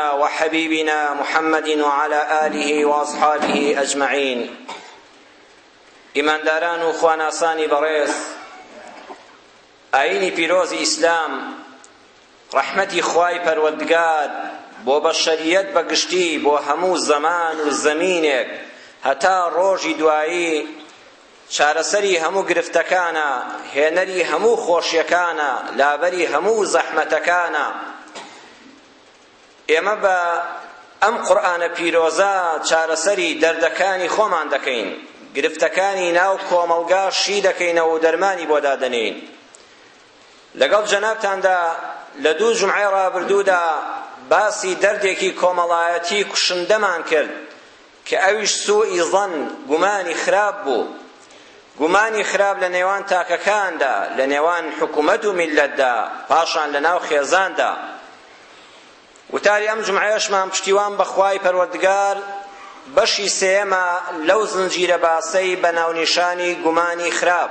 وحبیبنا محمد وعلى آله وأصحابه أجمعين ئیمانداران و خواناسانی بەڕێز ئاینی پیرۆزی ئیسلام ڕەحمەتی خوای پەروەردگار بۆ بەشەریەت بەگشتی بۆ هەموو زەمان و زەمینێک هەتا ڕۆژی دوایی چارەسەری هەموو گرفتەکانە هێنەری هەموو خۆشیەکانە لابەری هەموو زەحمەتەکانە ئێمە بە ئەم قورئانە پیرۆزە چارەسەری دەردەکانی خۆمان دەکەین گرفتەکانی ناو کۆمەڵگا شی دەکەینەوە و دەرمانی بۆ دادەنێین لەگەڵ جەنابتاندا لە دوو جمعەی ڕابردوودا باسی دەردێکی کۆمەڵایەتی کوشندەمان کرد کە ئەویش سوئی ظن گومانی خراپ بوو گومانی خراپ لە نێوان تاکەکاندا لە نێوان حکومەت و میللەتدا پاشان لەناو خێزاندا وتاری ئەم جمعەیەشمان پشتیوان بەخوای پەروەردگار بەشی سێمە لەو زنجیرە باسەی بە ناونیشانی گومانی خراپ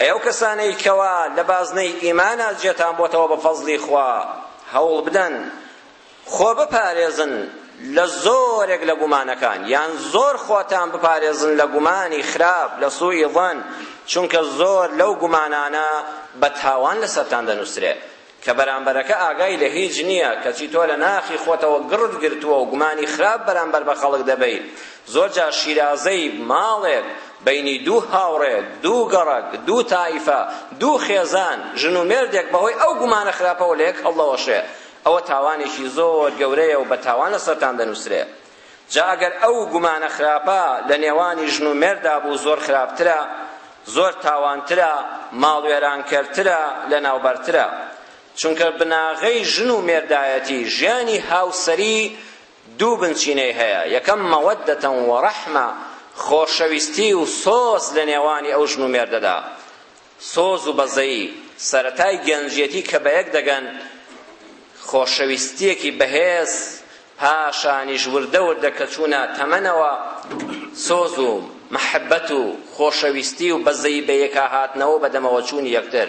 ئەی ئەو کەسانەی کەوا لە بازنەی ئیمانا جێتان بۆتەوە بە فەزڵی خوا هەوڵ بدەن خۆ بپارێزن لە زۆرێک لە گومانەکان یان زۆر خۆتان بپارێزن لە گومانی خراپ لە سوئی ظن چونکە زۆر لەو گومانانە بە تاوان لەسەرتان دەنووسرێت کە بەرامبەرەکە ئاگای لە هیچ نییە، کەچی تۆ لە ناخی خۆتەوە گڕت گرتووە و گومانی خراپ بەرامبەر بە خەڵک دەبەیت، زۆر جار شیرازەی ماڵێک، بەینی دوو هاوڕێ، دوو گەڕەک، دوو تائیفە، دوو خێزان، ژن و مێردێک بەهۆی ئەو گومانە خراپەوە لەیەک هەڵدەوەشێ، ئەوە تاوانێکی زۆر گەورەیە و بە تاوان لەسەرتان دەنووسرێ. جا ئەگەر ئەو گومانە خراپە لە نێوانی ژن و مێردا بوو زۆر خراپترە زۆر تاوانترە ماڵوێرانکەرترە لەناوبەرترە چونکە بناغەی ژن و مێردایەتی ژیانی هاوسەری دوو بنچینەی هەیە یەکەم مەوەدەتەن و ڕەحمە خۆشەویستی و سۆز لە نێوانی ئەو ژن و مێردەدا سۆز و بەزەیی سەرەتای گەنجیەتی کە بەیەک دەگەن، خۆشەویستیەکی بەهێز، پاشانیش وردە وردە کە چوونە تەمەنەوە سۆز و مەحەبەت و خۆشەویستی و بەزەیی بەیەکا هاتنەوە و بەدەمەوەچوونی یەکتر،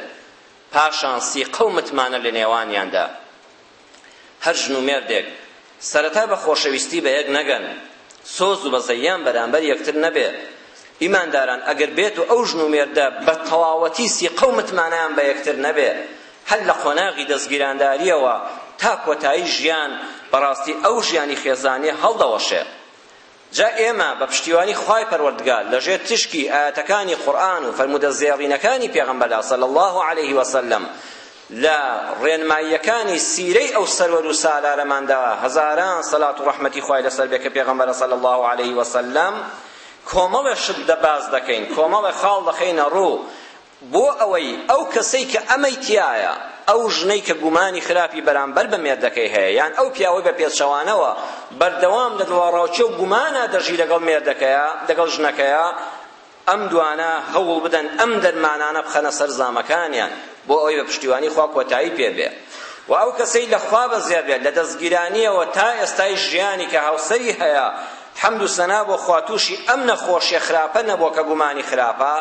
پاشان سیقە و متمانە لەنێوانیاندا. هەر ژن و مێردێک سەرەتا بە خۆشەویستی بە یەک نەگەن، سۆز و بەزەییان بەرامبەر یەکتر نەبێ، ئیمانداران ئەگەر بێت و ئەو ژن و مێردە بە تەواوەتی سیقە و متمانەیان بە یەکتر نەبێ، هەر لە قۆناغی دەستگیراندارییەوە تا کۆتایی ژیان، بەڕاستی ئەو ژیانی خێزانییە هەڵدەوەشێ. جا ئێمە بە پشتیوانی خوای پەروەردگار لە ژێر تیشکی ئایەتەکانی قورئان و فەرموودە زێڕینەکانی پێغەمبەردا صلی الله علیه وسلم لە ڕێنماییەکانی سیرەی ئەو سەروەر و سالارەماندا هەزاران سەلات و ڕەحمەتی خوای لەسەر بێ کە پێغەمبەرە صلی الله علیه وسلم کۆمەڵێ شت دەباز دەکەین کۆمەڵێ خاڵ دەخەینە ڕوو بۆ ئەوەی ئەو کەسەی کە ئەمەی تیایە، ئەو ژنەی کە گومانی خراپی بەرامبەر بە مێردەکەی هەیە، یان ئەو پیاوەی بە پێچەوانەوە بەردەوام لە دڵەڕاوکێ و گومانا دەژی لەگەڵ مێردەکەیا، لەگەڵ ژنەکەیا، ئەم دوانە هەوڵ بدەن ئەم دەرمانانە بخەنە سەر زامەکانیان، بۆ ئەوەی بە پشتیوانی خوا کۆتایی پێ بێ. وە ئەو کەسەی لە خوا بەزێ بێت لە دەستگیرانیەوە تا ئێستای ژیانی کە هاوسەری هەیە، حەمد و سەنا بۆ خوا تووشی ئەم نەخۆشیە خراپە نەبووە کە گومانی خراپە،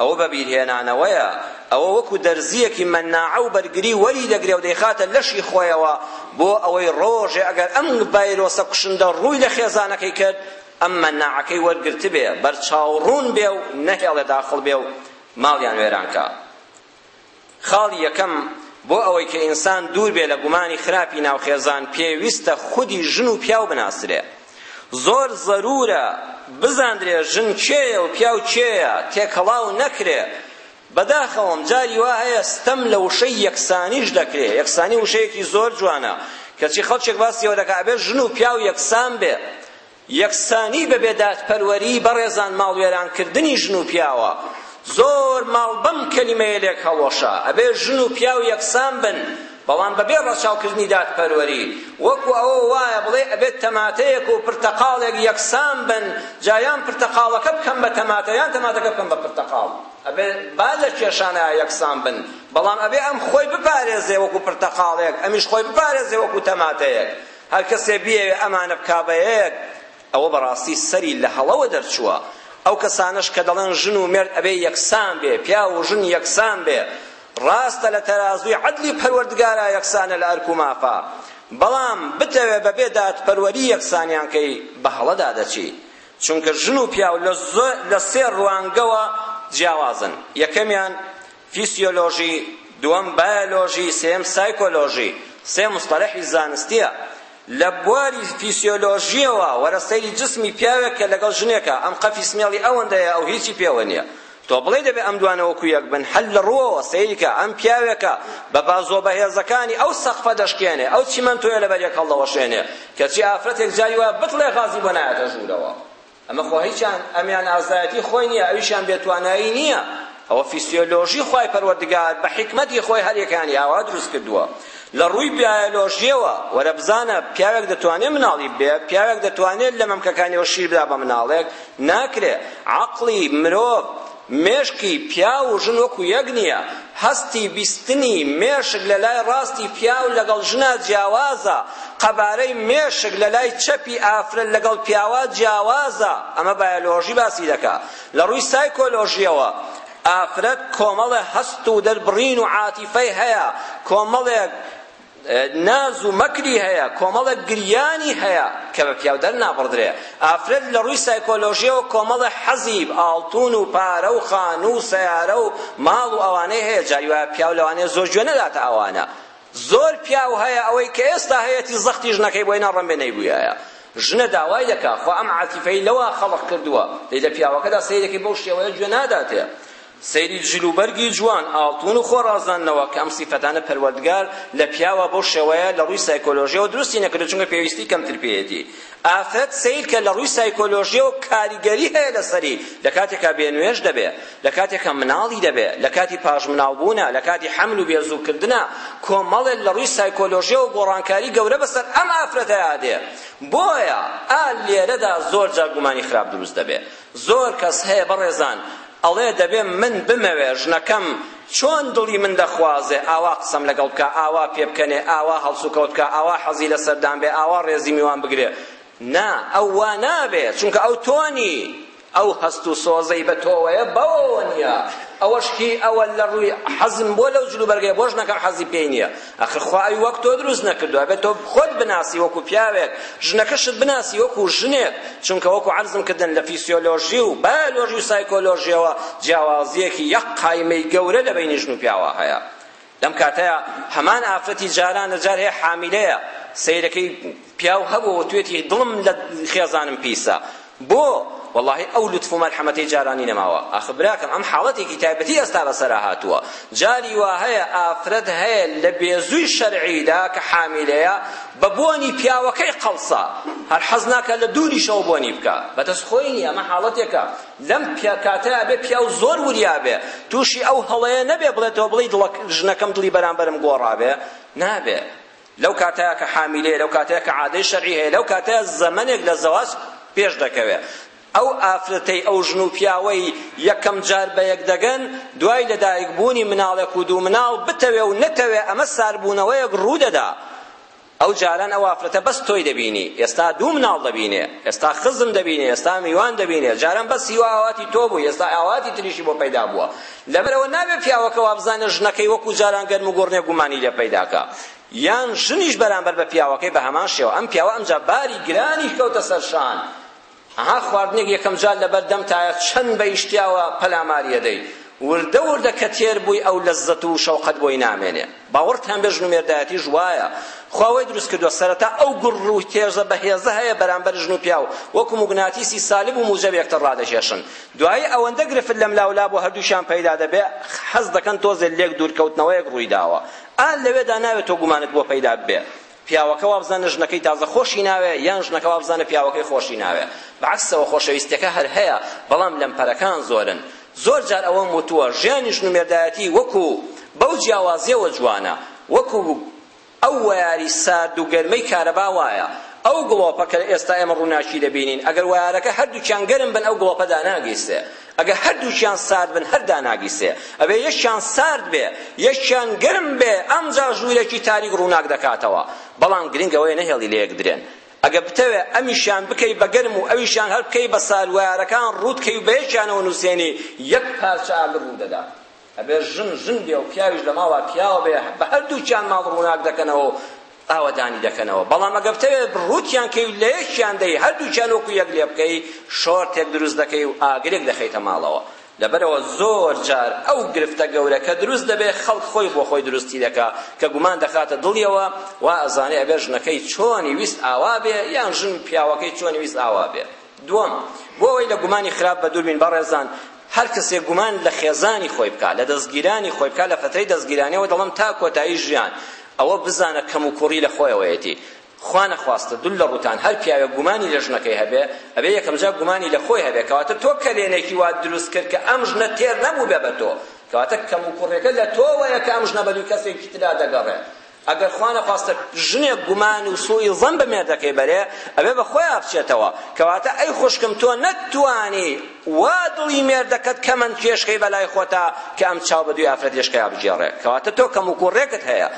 ئەوە بەبیرهێنانەوەیە، ئەوە وەکو دەرزییەکی مەناعە و بەرگری وەریدەگرێ و دەیخاتە لەشی خۆیەوە بۆ ئەوەی ڕۆژێ ئەگەر ئەم ڤایرۆسە کوشندە ڕووی لە خێزانەکەی کرد ئەم مەناعەکەی وەرگرتبێ بەرچاوڕوون بێ و نەهێڵێ داخڵ بێ و ماڵیان وێران کا. خاڵی یەکەم، بۆ ئەوەی کە ئینسان دوور بێ لە گومانی خراپی ناو خێزان پێویستە خودی ژن و پیاو بناسرێ. زۆر زەروورە بزاندرێ ژن کێیە و پیاو کێیە، تێکەڵاو نەکرێ. بەداخەوەم جاری وا هەیە ستەم لە وشەی یەکسانیش دەکرێ. یەکسانی وشەیەکی زۆر جوانە، کەچی خەڵکێک باسی ئەوە دەکا ئەبێ ژن و پیاو یەکسان بێ. یەکسانی بە بێ دادپەروەری بەڕێزان ماڵوێران کردنی ژن و پیاوە زۆر ماڵ بەم کەلیمەیە لێک هەڵۆشا ئەبێ ژن و پیاو یەکسان بن بەڵام بەبێ ڕەچاوکردنی دادپەروەری وەکو ئەوە وایە بڵێ ئەبێت تەماتەیەک و پرتەقاڵێک یەکسان بن جا یان پرتەقاڵەکە بکەم بە تەماتە یان تەماتەکە بکەم بە پرتەقاڵ ئەبێ با لە کێشانە یەکسان بن بەڵام ئەبێ ئەم خۆی بپارێزێ وەکو پرتەقاڵێک ئەمیش خۆی بپارێزێ وەکو تەماتەیەک هەر کەسێ بیەوێ ئەمانە بکا بە یەک ئەوە بەڕاستی سەری لە هەڵەوە دەرچووە ئەو کەسانەش کە دەڵێن ژن و مێرد ئەبێ یەکسان بێ پیاو و ژن یەکسان بێ ڕاستە لە تەرازووی عەدلی پەروەردگارا یەکسانە لە ئەرک و مافا بەڵام بتەوێ بەبێ دادپەروەری یەکسانیان کەی بە هەڵەدا دەچی چونکە ژن و پیاو لە سێ ڕوانگەوە جیاوازن یەکەمیان فیسیۆلۆژی، دووەم بایۆلۆژی، سێیەم سایکۆلۆژی، سێ موستەلەحی زانستییە. لە بواری فیسیۆلۆژییەوە وەرە سەیری جسمی پیاوێک کە لەگەڵ ژنێکە، ئەم قەفی سمێڵی ئەوەندەیە ئەو هیچی پێوە نییە. تۆ بڵێی دەبێ ئەم دوانە وەکوو یەک بن، هەر لە ڕووەوە سەیری کە، ئەم پیاوێکە بە بازۆ بەهێزەکانی ئەو سەقفە دەشکێنێ، ئەو چیمەنتۆیە لەبەریەک هەڵدەوەشێنێ، کەچی ئافرەتێک جاری وایە بتڵێ غازی بۆ نایەتە ژوورەوە. ئەمە خۆ هیچیان ئەمیان ئازایەتی خۆی نییە ئەویشیان بێتوانایی نییە ئەوە فیسیۆلۆژی خوای پەروەردگار بە حیکمەتی خۆی هەر یەکانی ئاوا دروست کردووە لە ڕووی بیایۆلۆژیەوە وەرە بزانە پیاوێک دەتوانێت مناڵی بێ پیاوێک دەتوانێت لە مەمکەکانیەوە شیر بدا بە مناڵێک ناکرێ عەقڵی مرۆڤ مێشکی پیاو و ژن وەکو یەک نییە، هەستی بیستنی مێشک لە لای ڕاستی پیاو لەگەڵ ژنا جیاوازە، قەبارەی مێشک لە لای چەپی ئافرەت لەگەڵ پیاوا جیاوازە، ئەمە بایۆلۆژی باسی دەکا، لە ڕووی سایکۆلۆژییەوە ئافرەت کۆمەڵە هەست و دەربڕین و عاتیفەی هەیە، کۆمەڵێک ناز و مەکری هەیە، کۆمەڵێک گریانی هەیە کە بە پیاو دەرنابڕدرێ. ئافرەت لە ڕووی سایکۆلۆژییەوە کۆمەڵێ حەزی ئاڵتوون و پارە و خانوو و سەیارە و ماڵ و ئەوانەی هەیە، جاری وایە پیاو لەوانەیە زۆر گوێ نەداتە ئەوانە. زۆر پیاو هەیە ئەوەی کە ئێستا هەیەتی زەختی ژنەکەی بۆی نەڕەمێ نەیبوویایە. ژنە داوای دەکا، خوا ئەم عاتیفەی لەوە خەڵق کردووە، دەی لە پیاوەکەدا سەیرەکەی بەو شێوەیە گوێ ناداتێ. سەیری جل و بەرگی جوان، ئاڵتوون و خۆ ڕازاندنەوە کە ئەم سیفەتانە پەروەردگار لە پیاوا بەو شێوەیە لە ڕووی سایکۆلۆژیەوە دروستی نەکردووە چونکە پێویستی کەمتر پێیەتی. ئافرەت سەیر کە لە ڕووی سایکۆلۆژیەوە کاریگەری هەیە لەسەری لە کاتێکا بێ نوێژ دەبێ، لە کاتێکا مناڵی دەبێ، لە کاتی پاش مناڵ بوونە، لە کاتی حەمل و بێزوو کردنە، کۆمەڵێ لە ڕووی سایکۆلۆژیەوە گۆڕانکاری گەورە بەسەر ئەم ئافرەتەیا دێ. بۆیە ئا لێرەدا زۆر جار گومانی خراپ دروست دەبێ. زۆر کەس هەیە بەڕێزان ئەڵێ دەبێ من بمەوێ ژنەکەم چۆن دڵی من دەخوازێ ئاوا قسەم لەگەڵ بکا ئاوا پێ بکەنێ ئاوا هەڵسوکەوت بکا ئاوا حەزی لە سەردان بێ ئاوا ڕێزی میوان بگرێ نا ئەو وا نابێ چونکە ئەو تۆ نی ئەو هەست و سۆزەی بە تۆوەیە بەوەوە نییە ئەوەش هی ئەوە لە ڕووی حەزم بۆ لەو جلوبەرگەیە بۆ ژنەکەم حەزی پێی نییە ئەخر خوا ئەوی وەک تۆ دروست نەکردووە ئەبێت تۆ خۆت بناسی وەکو پیاوێک ژنەکەشت بناسی وەکو ژنێک چونکە وەکو عەرزم کردن لە فیسیۆلۆژی و بایۆلۆژی و سایکۆلۆژیەوە جیاوازیەکی یەک قایمەی گەورە لە بینی ژن و پیاوە هەیە لەم کاتەیە هەمان ئافرەتی جارانە جار هەیە حامیلەیە سەیرەکەی پیاو هەبوو وتوێتی دڵم لە خێزانم پیسە بۆ؟ وەڵاهی ئەو لوتف و مەرحەمەتەی جارانی نەماوە ئاخر براکەم ئەم حاڵەتێکی تایبەتی ئێستا بەسەرا هاتووە جاری وا هەیە ئافرەت هەیە لە بێزووی شەرعیدا کە حامیلەیە بە بۆنی پیاوەکەی قەڵسا هەر حەز ناکە لە دووریشەوە بۆنی بکە بەدەست خۆی نییە ئەمە حاڵەتێکە لەم کاتەیە بێ پیاو زۆر وریا بێ تووشی ئەو هەڵەیە نەبێ بڵێتەوە بڵێ دڵەک ژنەکەم دڵی بەرامبەرم گۆڕابێ نابێ لەو کاتەیە کە حامیلەیە لەو کاتەیە کە عادەی شەرعی هەیە لەو کاتەیە زەمەنێک لە زەواج پێش دەکەوێت ئەو ئافرەتەی ئەو ژن و پیاوەی یەکەم جار بە یەک دەگەن دوای لەدایک بوونی مناڵێک و دوو مناڵ بتەوێ و نەتەوێ ئەمە ساربوونەوەیەک ڕوو دەدا ئەو جاران ئەو ئافرەتە بەس تۆی دەبینی ئێستا دوو مناڵ دەبینێ ئێستا خزم دەبینێ ئێستا میوان دەبینێ جاران بەس هیوا ئاواتی تۆ بوو ئێستا ئاواتی تریشی بۆ پەیدا بووە لەبەر ئەوە نابێ پیاوەکە وابزانێ ژنەکەی وەکو جاران گەرم و گوڕنێ گومانی لێ پەیدا کا یان ژنیش بەرامبەر بە پیاوەکەی بە هەمان شێوە ئەم پیاوە ئەمجا باری گرانی کەوتە سەر شان ئەها خواردنێک یەکەم جار لەبەر دەمتایە چەند بە ئیشتیاوە پەلاماری ئەدەی وردە وردە کە تێر بووی ئەو لەززەت و شەوقەت بۆی نامێنێ باوەڕتان بێت ژن و مێردایەتیش وایە خوا وای دروست کردووە سەرەتا ئەو گوڕ و تێژە بەهێزە هەیە بەرامبەر ژن و پیاو وەکو موگناتیسی سالب و موجەب یەکتر ڕادەکێشن دوایی ئەوەندە گرفت لەملاولا بۆ هەردووکیان پەیدا دەبێ حەز دەکەن تۆزێ لێک دوورکەوتنەوەیەک ڕووی داوە ئا لەوێدا ناوێ تۆ گومانت بۆ پەیدا ببێ پیاوەکە وابزانە ژنەکەی تازە خۆشی ناوێ یان ژنەکە وابزانە پیاوەکەی خۆشی ناوێ بەعەکسەوە خۆشەویستیەکە هەر هەیە بەڵام لەمپەرەکان زۆرن زۆر جار ئەوەم وتووە ژیانی ژن و مێردایەتی وەکو بەو جیاوازیەوە جوانە وەکو ئەو وەیاری سارد و گەرمەی کارەبا وایە ئەو گڵۆپە کە ئێستا ئێمە ڕووناکی دەبینین ئەگەر وەیارەکە هەردووکیان گەرم بن ئەو گڵۆپە داناگەیستێ ئەگەر هەردووکیان سارد بن هەر داناگیرسێ ئەبێ یەکیان سارد بێ یەکیان گەرم بێ ئەمجا ژوورێکی تاریک ڕووناک دەکاتەوە بەڵام گرنگ ئەوەیە نەهێڵی لەیەک بدرێن ئەگەر بتەوێ ئەمیشیان بکەی بە گەرم و ئەویشیان هەر بکەی بە سارد وەیارەکان ڕووت کەی و بەیەکیانەوە نووسێنی یەک پارچە ئاگر ڕوو دەدا ئەبێ ژن ژن بێ و پیاویش لە ماڵا پیاو بێ بە هەردووکیان ماڵ ڕووناک دەکەنەوە و ئاوەدانی دەکەنەوە بەڵام ئەگەر بتەوێت ڕووتیان کەی و لە یەکیان دەی هەردووکیان وەکو یەک لێ بکەی شۆرتێک دروست دەکەی و ئاگرێک دەخەیتە ماڵەوە لەبەرەوە زۆر جار ئەو گرفتە گەورەکە دروست دەبێت خەڵک خۆی بۆ خۆی دروستی دەکا کە گومان دەخاتە دڵیەوە وا ئەزانێ ئەبێ ژنەکەی چۆنی ویست ئاوا بێ یان ژن پیاوەکەی چۆنی ویست ئاوا بێ دووەم، بۆ ئەوەی لە گومانی خراپ بەدوور بین بەڕێزان، هەر کەسێک گومان لە خێزانی خۆی بکات، لە دەزگیرانی خۆی بکات، لە فەترەی دەزگیرانیەوە دەڵێم تا کۆتایی ژیان، ئەوە بزانە کەموکوڕی لە خۆیەوەیەتی، خوا نەخواستە دوور لە ڕووتان، هەر پیاوێک گومانی لە ژنەکەی هەبێ، ئەبێ یەکەمجار گومانی لە خۆی هەبێ، کەواتە تۆ کەلێنێکی وات دروست کرد کە ئەم ژنە تێر نەبووبێ بە تۆ، کەواتە کەموکوڕیەکە لە تۆوەیە کە ئەم ژنە بە دووی کەسێکی ترا دەگەڕێ. ئەگەر خوانەخواستە ژنێک گومان و سوئی ظەن بە مێردەکەی بەرێ ئەبێ بە خۆیا بچێتەوە کەواتە ئەی خوشکم تۆ نەتتوانی وا دڵی مێردەکەت کەمەند کێشکەی بەلای خۆتا کە ئەم چاو بەدووی ئافرەت لێشکەیا بگێڕێ کەواتە تۆ کەموکوڕێکت هەیە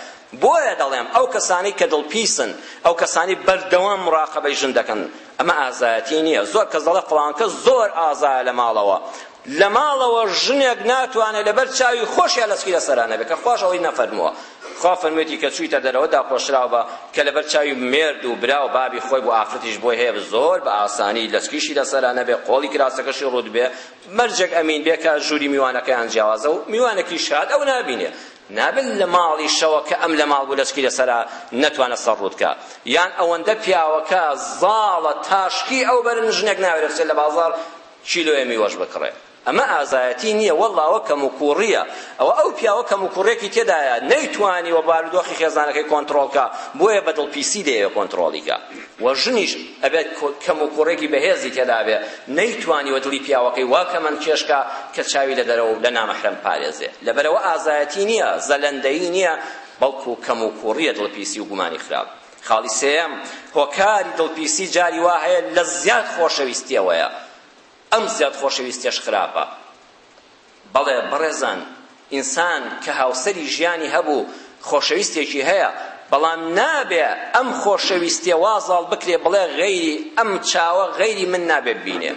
بۆیە دەڵێم ئەو کەسانی کە دڵپیسن ئەو کەسانی بەردەوام مراقەبەی ژن دەکەن ئەمە ئازایەتی نییە زۆر کەس دەڵێ فڵانکەس زۆر ئازایە لە ماڵەوە لە ماڵەوە ژنێک ناتوانێت لەبەر چاوی خۆشیا لەسکی لە سەرا نەبێت کە خواش ئەوەی نەفەرمووە خوا فەرموویەتی کە چوویتە دەرەوە داپۆشراو بە کە لەبەر چاوی مێرد و برا و بابی خۆی بۆ ئافرەتیش بۆی هەیە زۆر بە ئاسانی لەسکیشی لە سەرا نەبێت قۆڵی کراسەکەشی ڕووت بێ مەرجێک ئەمین بێ کە ژووری میوانەکەیان جیاوازە و میوانەکیش هات ئەو نابینێ نابن لە ماڵی شەوە کە ئەم لە ماڵ بوو لەسکی لەسەرا نەتوانە سەر ڕووتکە یان ئەوەندە پیاوەکە زاڵە تاشکی ئەو بەرن ژنێک ناوێرێت لە بازار کیلۆیە میوەش بکڕێ ئەمە ئازایەتی نییە وەڵڵا ئەوە کەموکووڕییە ئەوە ئەو پیاوە کەموکووڕێکی تێدایە نەیتوانیوە بارودۆخی خێزانەکەی کۆنتڕۆڵ کا بۆیە بە دڵپیسی دەیەوێ کۆنتڕۆڵی کا و ژنیش ئەبێت کەموکووڕێکی بەهێزی تێدابێ نەیتوانیوە دڵی پیاوەکەی وا کەمەندکێش کا کە چاوی لە دەرەوە و لە نامەحرەم بپارێزێ لەبەرئەوە ئازایەتی نییە زەلەندەیی نییە بەڵکو کەموکووڕییە دڵپیسی و گومانی خراپ خاڵی سێیەم، هۆکاری دڵپیسی جاری وا هەیە لە زیاد خۆشەویستیەوەیە، ئەم زیاد خۆشەویستیەش خراپە. بەڵێ بەڕێزان، ئینسان کە هاوسەری ژیانی هەبوو خۆشەویستێکی هەیە، بەڵام نابێ ئەم خۆشەویستیە وا زاڵ بکرێ بڵێ غەیری ئەم چاوە غەیری من نابێ ببینێ،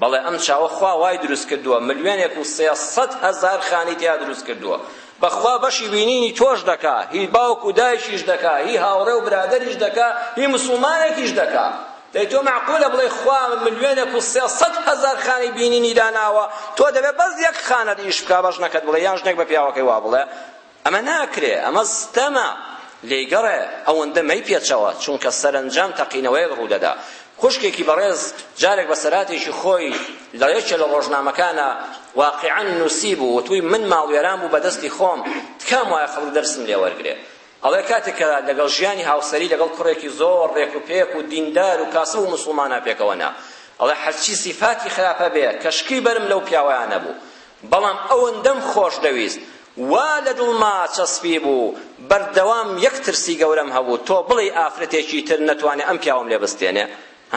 بەڵێ ئەم چاوە خوا وای دروست کردووە ملیۆنێک و سێ سەد هەزار خانی تیا دروست کردووە بەخوا بەشی بینینی تۆش دەکا هی باوک و دایکیش دەکا هی هاوڕێ و برادەریش دەکا هی مسلمانێکیش دەکا دەی تۆ معقولە بڵێ خوا ملیۆنێک و سێ سەد هەزار خانی بینینی داناوە تۆ دەبێ بەس یەک خانەت ئیش بکا بە ژنەکەت بڵێ یان ژنێک بە پیاوەکەی وا بڵێ ئەمە ناکرێ ئەمە ستەمە لێی گەڕێ ئەوەندە مەی پێچەوە چونکە سەرەنجام تەقینەوەیەک ڕوودەدا خوشکێکی بەڕێز جارێک بە سەراتێکی خۆی لە یەکێ لە ڕۆژنامەکانە واقعەن نووسی بوو وتووی من ماڵوێران بوو بەدەستی خۆم تکام وایە خەڵک دەرسم لێ وەرگرێ ئەڵێ کاتێک کە لەگەڵ ژیانی هاوسەری لەگەڵ کوڕێکی زۆر ڕێک و پێک و دیندار و کاسە و مسلمانە پێکەوەنا ئەڵێ هەرچی سیفاتی خراپە بێ کەشکی بەرم لەو پیاوەیانە بوو بەڵام ئەوەندەم خۆش دەویست وا لە دڵما چەسپی بوو بەردەوام یەک ترسی گەورەم هەبوو تۆ بڵێی ئافرەتێکی تر نەتوانێ ئەم پیاوەم لێ بستێنێ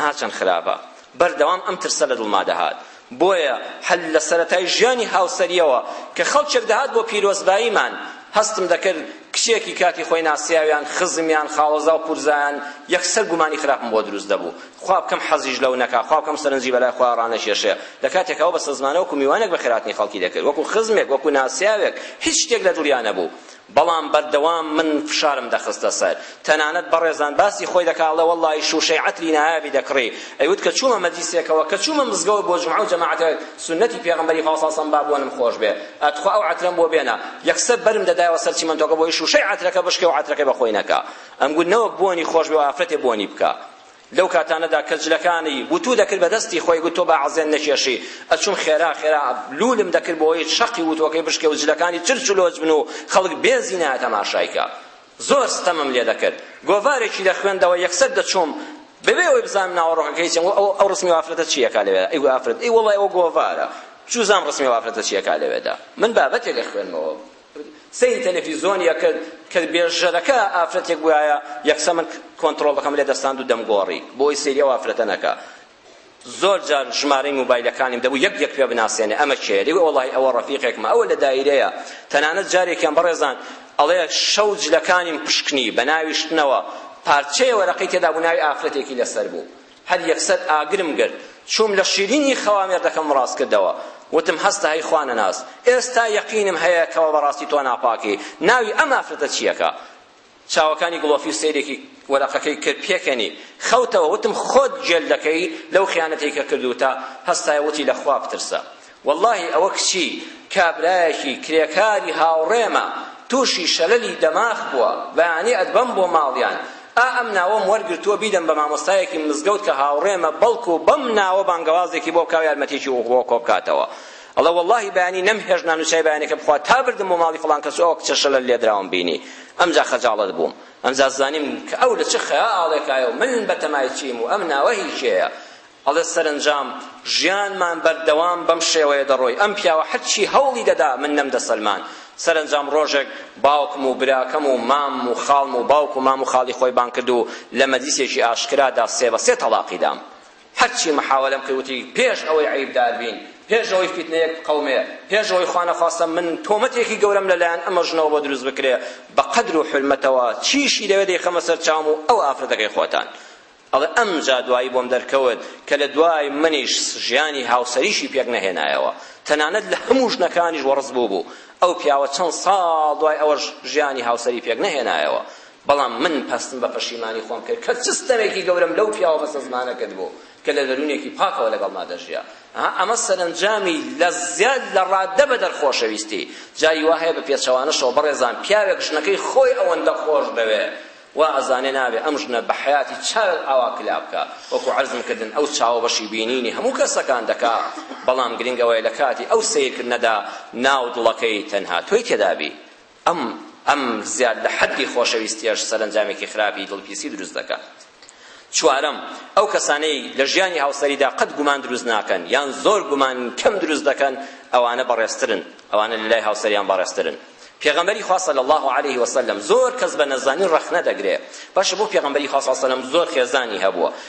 ها چەند خراپە بەردەوام ئەم ترسە لە دڵما دەهات بۆیە هەل لە سەرەتای ژیانی هاوسەریەوە کە خەڵکێک دەهات بۆ پیرۆزباییمان هەستم دەکرد کچێکی کاتی خۆی ناسیاویان خزمیان خاوەزاو پورزایان یەکسەر گومانی خراپم بۆ دروست دەبوو خوا بکەم حەزیش لەو نەکا خوا بکەم سەرنجی بەلای خۆیا ڕانەکێشێ لە کاتێکا بەسەزمانە وەکو میوانێک بە خێراتنی خەڵکی دەکرد وەکو خزمێک وەکو ناسیاوێک هیچ شتێک لە دڵیا نەبوو بەڵام بەردەوام من فشارم دەخستە سەر تەنانەت بەڕێزان باسی خۆی دەکا ئەڵێ وەڵڵاهی شووشەی عەتری نایابی دەکڕی ئەیوت کە چوومە مەجلیسێکەوە کە چوومە مزگەوت بۆ جومعە و جەماعەتێک سوننەتی پێغەمبەری خوا صلی اللە با بۆنم خۆش بێ ئەتخوا ئەو عەترەم بۆ بێنە یەکسەر بەرم دەدایەوە سەر چیمەنتۆکە بۆی شووشەی عەترەکە بشکێ و عەترەکەی بەخۆی نەکا ئەمگوت نەوەک بۆنی خۆش بێ و ئافرەتێ بۆنی بکا لەو کاتانەدا کە جلەکانی وتو دەکرد بە دەستی خۆی گوت تۆ باعەزێن نەکێشی ئەچوم خێرا خێرا لولم دەکرد بۆی شەقی وتوەکەی بشکێ و جلەکانی چرچ و لۆچ بن و خەڵک بێزی نایە تەماشایکە زۆر ستەمم لێ دەکرد. گۆڤارێکی دەخوێندەوە یەکسەر دەچووم بەبێ ئەوەی بزانم ناوەڕۆکەکەی چییە، ئەو ئەو ڕسمی ئەو ئافرەتە چی ئەکا لەوێدا، ئەی ئافرەت، ئەی وەڵڵا ئەوە گۆڤارە، چوو زانم ڕسمی ئەو ئافرەتە چی ئەکا لەوێدا. من بابەتێک ئەخوێنمەوە. سەیری تەلەفیزۆنی ئەکرد کە بێژەرەکە ئافرەتێک بوایە یەکسەر من کۆنتڕۆڵەکەم لێ دەستاند و دەمگۆڕی بۆ ئەوەی سەیری ئەو ئافرەتە نەکا. زۆر جار ژمارەی موبایلەکانیم دەبوو یەک یەک پێ بناسێنێ ئەمە کێیە دەگوت وەڵڵاهی ئەوە ڕەفیقێکمە ئەوە لە دایرەیە تەنانەت جارێکیان بەڕێزان ئەڵێ شەو جلەکانیم پشکنی بە ناوی شتنەوە پارچەیە وەرەقەی تێدا بوو ناوی ئافرەتێکی لەسەر بوو هەر یەکسەر ئاگرم گرت چووم لە شیرینی خەوامێردەکەم ڕاست کردەوە وتم هەستە هەی خوانەناس ئێستا یەقینم هەیە کەەوە بەڕاستی تۆ ناپاکی ناوی ئەم ئافرەتە چییەکە چاوەکانی گڵۆپی و سەیرێکی وەرەقەکەی کرد پێکەنی خەوتەوە وتم خۆت گێل دەکەی لەو خیانەتەی کە کردووتە هەستایە وتی لە خوا بترسە واللهی ئەوە کچی کابرایەکی کرێکاری هاوڕێمە تووشی شەلەلی دەماخ بووە بەیانی ئەدبەم بۆ ماڵیان ئا ئەم ناوەم وەرگرتووە بیدەم بە مامۆستایەکی مزگەوت کە هاوڕێمە بەڵکو بەم ناوە بانگەوازێکی بۆ بکاو یارمەتیکی وەکۆ بکاتەوە ئەڵێ وەڵاهی بەیانی نەمهێشت نانوچای بەیانەکە بخوا تا بردم بۆ ماڵی فڵان کەس و ئەو کچە شلە لێدراوم بینی ئەمجا خەجاڵەت بووم ئەمجا زانیم کە ئەو لە چ خەیاڵێکایە و من بەتەمای چیم و ئەم ناوە هی کێیە ئەڵێ سەرەنجام ژیانمان بەردەوام بەم شێوەیە دەڕۆی ئەم پیاوە هەرچی هەوڵی دەدا من نەمدەسەلمان سەرەنجام ڕۆژێک باوکم و براکەم و مام و خاڵم و باوک و مام و خاڵی خۆی بان کرد و لە مەجلیسێکی ئاشکرادا سێ بە سێ تەڵاقی دام هەرچی محاولەم کرد وتی پێش ئەوەی عەیبدار بین، پێش ئەوەی فیتنەیەک بقەومێ، پێش ئەوەی خوانەخواستە من تۆمەتێکی گەورەم لە لایەن ئەمە ژنەوە بۆ دروست بکرێ، بە قەدر و حورمەتەوە چیشی دەوێ دەیخەمە سەر چاوم و ئەوە ئافرەتەکەی خۆتان. ئەڵێ ئەمجا دوایی بۆم دەرکەوت کە لە دوای منیش ژیانی هاوسەریشی پێک نەهێنایەوە، تەنانەت لە هەموو ژنەکانیش وەڕس بووبوو. ئەو پیاوە چەند ساڵ دوای ئەوەش ژیانی هاوسەری پێک نەهێنایەوە. بەڵام من پەستم بە پەشیمانی خۆم کرد کە چ ستەمێکی گەورەم لەو پیاوە بەسەزمانە کردبوو کە لە دەروونێکی پاکەوە لەگەڵما دەژیا. ئەها ئەمە سەرەنجامی لە زیاد لە ڕاددە بەدەر خۆشەویستی. جاری وا هەیە بە پێچەوانەشەوە بەڕێزان پیاوێک ژنەکەی خۆی ئەوەندە خۆش دەوێ وا ئەزانێ نابێ ئەم ژنە بە حەیاتی چاوێک ئاوا کلا بکا. وەکو عەرزم کردن ئەو چاوە بەشی بینینی هەموو کەسەکان دەکا بەڵام گرنگ ئەوەیە لە کاتی ئەو سەیرکردنەدا ناو دڵەکەی تەنها تۆی تێدا بی. ئەم ئەم زیاد لە حەدی خۆشەویستییەش سەرەنجامێکی خراپی دڵپیسی دروست دەکات. چوارەم، ئەو کەسانەی لە ژیانی هاوسەریدا قەت گومان دروست ناکەن یان زۆر گومانی کەم دروست دەکەن، ئەوانە بەڕێزترن، ئەوانە لە لای هاوسەریان بەڕێزترن. پێغەمبەری خوا صلی الله علیه و سلم زۆر کەس بە نەزانی ڕەخنە دەگرێ باشە بۆ پێغەمبەری خوا صلی الله علیه و سلم زۆر خێزانی هەبووە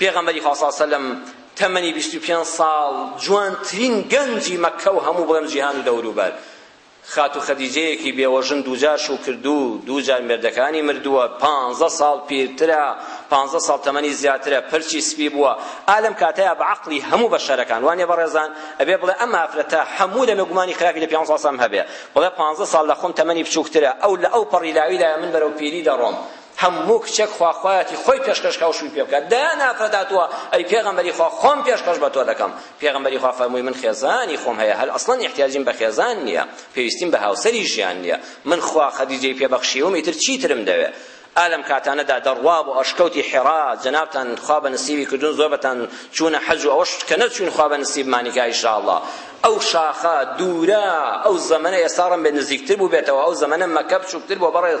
پێغەمبەری خوا صلی سەلەم تەمەنی بیست و پێنج ساڵ جوانترین گەنجی مەککە و هەموو بڵێم جیهان و دەوروبەر خاتو خەدیجەیەکی بێوەژن دووجار شوو کردوو دووجار مێردەکانی مردووە پانزە ساڵ پیرترە پانزە ساڵ تەمەنی زیاترە پرچی سپی بووە ئا لەم کاتەیە بە عەقڵی هەموو بەشەرەکان وانیە بەڕێزان ئەبێ بڵێ ئەم ئافرەتە هەموو لەمێ گومانی خراپی لە پێغەمبەر صلی الله علیه و سلم هەبێ بڵێ پانزە ساڵ لە خۆم تەمەنی بچووکترە ئەو لە ئەو پەڕی لاویدایە من بەرەو پیری دەڕۆم هەموو کچێک خواخوایەتی خۆی پێشکەش کە و شووی پێ بکات دەیان ئافرەتاتوە ئەی پێغەمبەری خوا خۆم پێشکەش بە تۆ دەکەم پێغەمبەری خوا فەرمووی من خێزانی خۆم هەیە هەل ئەسڵەن احتیاجیم بە خێزان نییە پێویستیم بە هاوسەری ژیان نییە من خوا خەدیجەی پێ بەخشیوم ئیتر چیترم دەوێ ئالم کاتانەدا دەڕوا بۆ ئەشکەوتی حێرا جەنابتان خوا بە نسیبی کردوون زۆر بەتان چوونە حەج و ئەوەش کە نەچوین خوا بە نسیبمانی کا ئیشاڵڵا ئەو شاخە دوورە ئەو زەمەنە ئێستا ڕم بێ نزیکتر بوو بێتەوە ئەو زەمەنە مەکە بچووکتر بۆ بەڕێز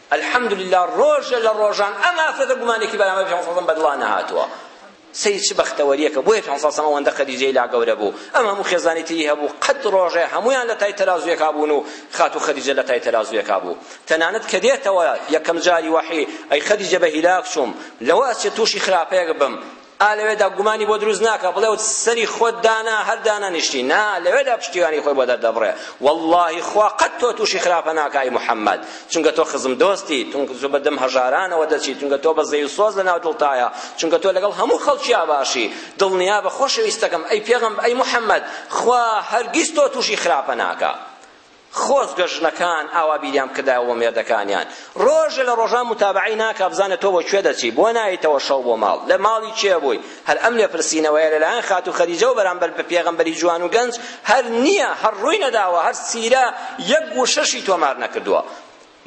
الحمدللە ڕۆژە لە ڕۆژان ئەم ئافرەتە گومانێکی بەرامبەر پێغەمبەر صلی الله علیه و آله بەدڵا نەهاتووە سەیر چ بەختەوەریەکە بۆیە پێغەمبەر صلی الله علیه و آله ئەوەندە خەدیجەی لا گەورە بوو ئەم هەموو خێزانی تری هەبوو قەت ڕۆژێ هەمویان لە تای تەرازویەکا بوون و خاتو خەدیجە لە تای تەرازویەکا بوو تەنانەت کە دێتەوە یەکەم جاری وحی ئەی خەدیجە بە هیلاک چوم لەوە ئەچێ توشی خراپەیەک بم ئا لەوێدا گومانی بۆ دروست ناکە بڵێ سەری خۆت دانا هەر دانەنیشتی نا لەوێدا پشتیوانی خۆی بۆ دەردەبڕێ واللهی خوا قەت تۆ تووشی خراپە ناکە ئەی محەممەد چونکە تۆ خزم دۆستی چونکە تۆ بەدەم هەژارانەوە دەچی چونکە تۆ بە زەی و سۆز لەناو دڵتایە چونکە تۆ لەگەڵ هەموو خەڵکیا باشی دڵنیا بە خۆشەویستەکەم ئەی پێغەم ئەی محەممەد خوا هەرگیز تۆ تووشی خراپە ناکە خۆزگە ژنەکان ئاوا بیریان بکردایەوە بۆ مێردەکانیان ڕۆژێ لە ڕۆژان متابعەی ناکا بزانێ تۆ بۆ کوێ دەچی بۆ نایتەوە شەو بۆ ماڵ لە ماڵی کێ بووی هەر ئەم لێپرسینەوەیە لەلایەن خاتوو خەدیجەوە بەرامبەر بە پێغەمبەری جوان و گەنج هەر نییە هەر ڕووی نەداوە هەر سیرە یەک وشەشی تۆمار نەکردووە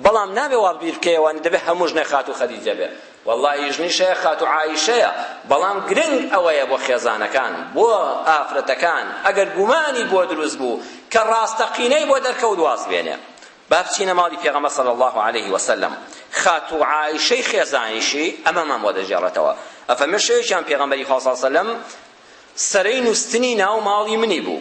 بەڵام نابێ وا بیر بکەی ئەوانی دەبێ هەموو ژنێک خاتوو خەدیجە بێ وەڵڵاهی ژنیش هەیە خاتوو عائیشەیە بەڵام گرنگ ئەوەیە بۆ خێزانەکان بۆ ئافرەتەکان ئەگەر گومانی بۆ دروست بوو کە ڕاستەقینەی بۆ دەرکەوت واز بێنێ با بچینە ماڵی پێغەمبەر صلی الله علیه وسلم خاتوو عائیشەی خێزانیشی ئەمەمان بۆ دەگێڕێتەوە ئەفەرمێ شەوێکیان پێغەمبەری خوا صلی الله علیه وسلم سەرەی نووستنی ناو ماڵی منی بوو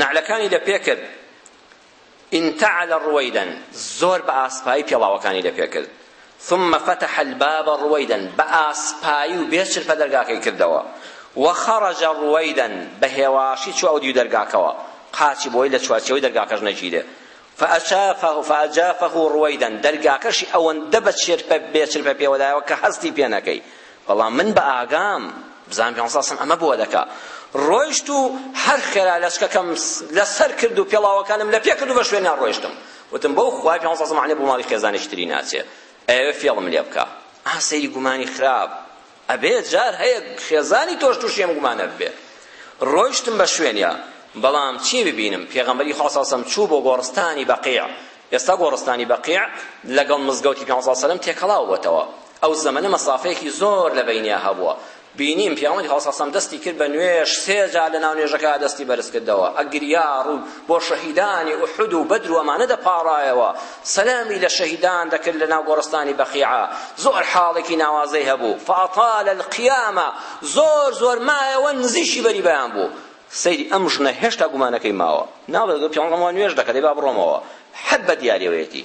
نەعلەکانی لە پێ کرد. انتعل رویدا زۆر بە ئاسپایی پێڵاوەکانی لە پێ کرد. ثم فتح الباب رویدا بە ئاسپایی و بێ چرپە دەرگاکەی کردەوە. وخرج رویدا بە هێواشی چووە ئەو دیو دەرگاکەوە. قاچی بۆی لە چوارچێوەی دەرگاکەش نەگیرێ. فأجافه فأجافه رویدا دەرگاکەشی ئەوەندە بە چرپە بێ چرپە پێوەدایەوە کە هەستی پێ نەکەی. بەڵام من بە ئاگام بزانم پێغەمبەر صلی الله علیه و سلم ئەمە بۆ دەکا ڕۆیشت و هەر خێرا لەچکەکەم لەسەر کرد و پێڵاوەکانم لە پێ کرد و بە شوێنیان ڕۆیشتم وتم بەو خوای پێغەمبەر صلی الله علیه و سلم بۆ ماڵی خێزانیش تری ناچێ ئەوێ فێڵم لێ بکا ئا سەیری گومانی خراپ ئەبێ جار هەیە خێزانی تۆش تووشی ئەم گومانە ببێ ڕۆیشتم بە شوێنیا بەڵام چی ببینم پێغەمبەری خوا صلی الله علیه و سلم چوو بۆ گۆڕستانی بەقیع ئێستا گۆڕستانی بەقیع لەگەڵ مزگەوتی پێغەمبەر صلی الله علیه و سلم تێکەڵاو بۆتەوە ئەو زەمەنە مەسافەیەکی زۆر لە بەینیا هەبووە بینیم پیاوەندی هەڵسەسەم دەستی کرد بە نوێژ سێ جار لە ناو نوێژەکە دەستی بەرز کردەوە ئەگریا ڕوو بۆ شەهیدانی ئوحود و بەدر و ئەمانە دەپاڕایەوە سەلامی لە شەهیدان دەکرد لە ناو گۆڕستانی بەقیعە زۆر حاڵێکی ناوازەی هەبوو فاطال القیامە زۆر زۆر مایەوە نزیکی بەری بەیان بوو سەیری ئەم ژنە هێشتا گومانەکەی ماوە ناڵێ دۆ پیاوەندی هەمووان نوێژ دەکە دەی با بڕۆمەوە حەد بە دیارەوەیەتی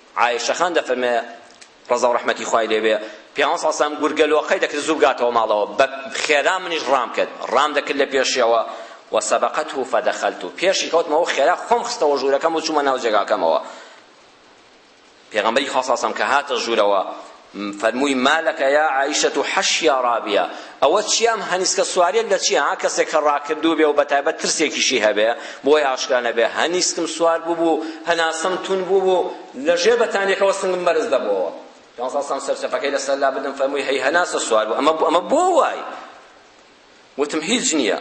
عائشە خان دەفەرمێ ڕەزا و ڕەحمەتی خوای لێبێ پیامبەر صلی الله علیه و گورگە لۆقەی دەکرد زوو بگاتەوە ماڵەوە بە خێرا منیش ڕام کرد ڕام دەکرد لە پێشیەوە وسبقته فدخلت پێشی کەوتمەوە خێرا خۆم خستەوە ژوورەکەم و چوومە ناو جێگاکەمەوە پێغەمبەری خوا صلی الله علیه و کە هاتە ژوورەوە فەرمووی، ما لەکە یا عائیشەت حەش یا ڕابیە، ئەوە چیە ئەم هەنیسکە سواریەت لە چیە ها، کەسێک کە ڕاکردوو بێ و بەتایبەت ترسێکیشی هەبێ بۆی ئاشکرا نەبێ، هەنیسکم سوار بووبوو، هەناسەم توند بووبوو، لە ژێر بەتانیەکەوە سنگم بەرز دەبۆوە، پێغەمبەر صلی اللە علیە و سلم سەر چەپەکەی لەسەر لابردم فەرمووی، هەی هەناسە سوار بوو، ئەمە بۆ وای؟ وتم، هیچ نیە.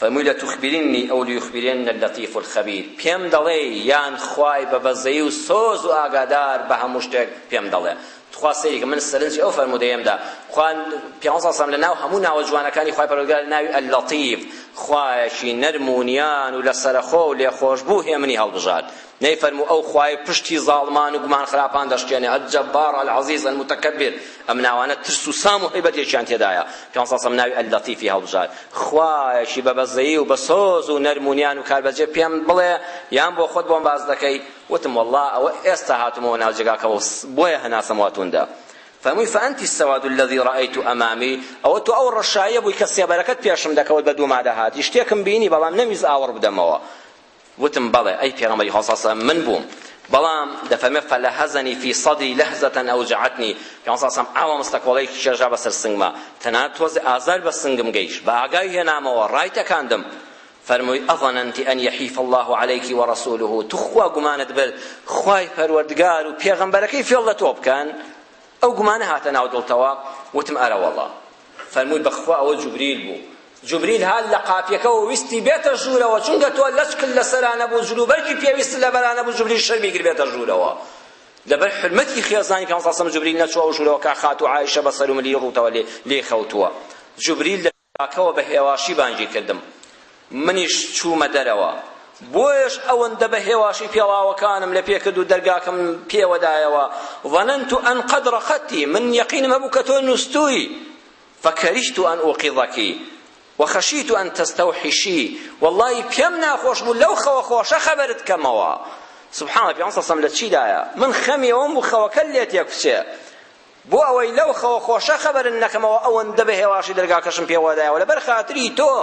فەرمووی لە تخبرنی ئەو لیخبرن اللطیف الخبیر، پێم دەڵێی یان خوای بە بەزەیی و سۆز و ئاگادار بە هەموو شتێک پێم دەڵێ؟ تخوا سەیری کە من سەرنجی ئەو فەرموودەیەم دا، خوا، پێغەمبەر صلی اللە، لە ناو هەموو ناوە جوانەکانی خوای پەروەردگار ناوی اللطیف، خوایەکی نەرم و نیان و لەسەرەخۆ و لێخۆشبوو، هێمنی هەڵبژارد. نەیفەرموو ئەو خوایەی پشتی زاڵمان و گومانخراپان دەشکێنێ، الجبار، العزیز، المتکبر، ئەم ناوانە ترس و سام و هەیبەتێکیان تێدایە، پێغەمبەر صلی اللە علیه و سلم ناوی اللطیفی هەڵبژارد، خوایەکی بە بەزەیی و بە سۆز و نەرم و نیان و کاربەجێ پێم بڵێ یان بۆ خۆت بۆم باس دەکەی؟ وتم وەڵڵا ئەوە ئێستا هاتوومەوە ناو جێگاکەوە بۆیە هەناسەم وا توندە. فەرمووی فأنت السواد الذی رأیت امامی، ئەوە تۆ ئەو ڕەشاییە بووی کە سێبەرەکەت پێشم دەکەوت بە دوومادە هاتی، شتێکم بینی بەڵام نەمویست ئاوڕ بدەمەوە، وتم، بەڵێ، ئەی پێغەمبەری خوا صلی علیە من بووم، بەڵام دەفەرمێ، فلهزنی فی صدری لهزە اوجعتنی، پێغەمبەر صلی علیە ئاوا مستەکۆڵەی کێشا بەسەر سنگما، تەنانەت تۆزێ ئازار بە سنگم گەیشت، بە ئاگای هێنامەوە، ڕای تەکاندم، فەرمووی، اظننت ان یحیف الله علیک ورسوله، توخوا گومانت برد خوای پەروەردگار و پێغەمبەرەکەی فێڵ لە تۆ بکەن؟ ئەو گومانە هاتە ناو دڵتەوە؟ وتم، ئەرەوەڵڵا. فەرمووی، بەخوا ئەوە جوبریل بوو، جوبریل هەر لە قاپیەکەوە ویستی بێتە ژوورەوە چونکە تۆ لەچکت لەسەرا نەبوو جلوبەرگی پێویست لەبەرا نەبوو جوبریل شەرمی کرد بێتە ژوورەوە لەبەر حرمەتی خێزانی پێغەمبەر صلی جوبریل نەچووە ژوورەوە کا خاتوو عائشە بە سەر و ملی ڕووتەوە لێ لێ خەوتووە جوبریل لە تاکەوە بە هێواشی بانگی کردم منیش چوومە دەرەوە بۆیش ئەوەندە بە هێواشی پێڵاوەکانم لە پێ کرد و دەرگاکەم پێوەدایەوە ظننت أن قد رقدتی من یەقینم هەبوو کە تۆ نووستووی فکرهت ان اوقظک وخشیت ان تستوحشی وەڵایی پێم ناخۆش بوو لەو خەوە خۆشە خەبەرت کەمەوە سبحان اللە پێغەمبەر صلی لە چیدایە من خەمی ئەوەم بوو خەوەکە لێ تێک بچێ بۆ ئەوەی لەو خەوە خۆشە خەبەرت نەکەمەوە ئەوەندە بە هێواشی دەرگاکەشم پێوەدایەوە لەبەر خاتری تۆ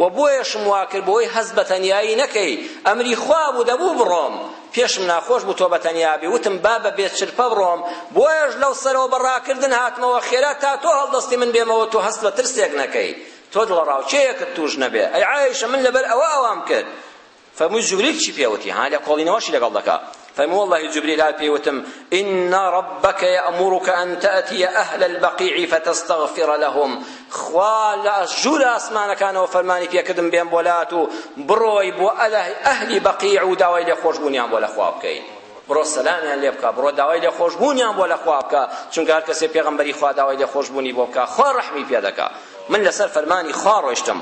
و بۆیەشم وا کرد بۆی هەست بە تەنیایی نەکەی ئەمری خوا بوو دەبوو بڕۆم پێشم ناخۆش بوو تۆ بە تەنیا بی وتم با بە بێ چرپە بڕۆم بۆیەش لەو سەرەوە بە ڕاکردن هاتمەوە خێرا تا تۆ هەڵدەستی من بێمەوە تۆ هەست بە ترسێک نەکەی تۆ دڵەڕاوکێیەکت توش نەبێ ئەی عایشە من لەبەر ئەوە ئەوام کرد فەرمووی جوبریل چی پێوتی ها لێکۆڵینەوەشی لەگەڵ دەکا فەرموو وەڵڵاهی جوبریل هات پێی وتم ان ربک یامرک ان تاتی اهل البقیع فتستغفر لهم خوا لە ژوور ئاسمانەکانەوە فەرمانی پێکردم بێن بۆ لات و بڕۆی بۆ ئەهلی بەقیع و داوای لێخۆشبوونیان بۆ لەخوا بکەیت بڕۆ سەلامیان لێ بکە بڕۆ داوای لێخۆشبوونیان بۆ لەخوا بکە چونکە هەر کەسێ پێغەمبەری خوا داوای لێخۆشبوونی بۆ بکە خوا ڕەحمی پێ دەکا من لەسەر فەرمانی خوا ڕۆیشتم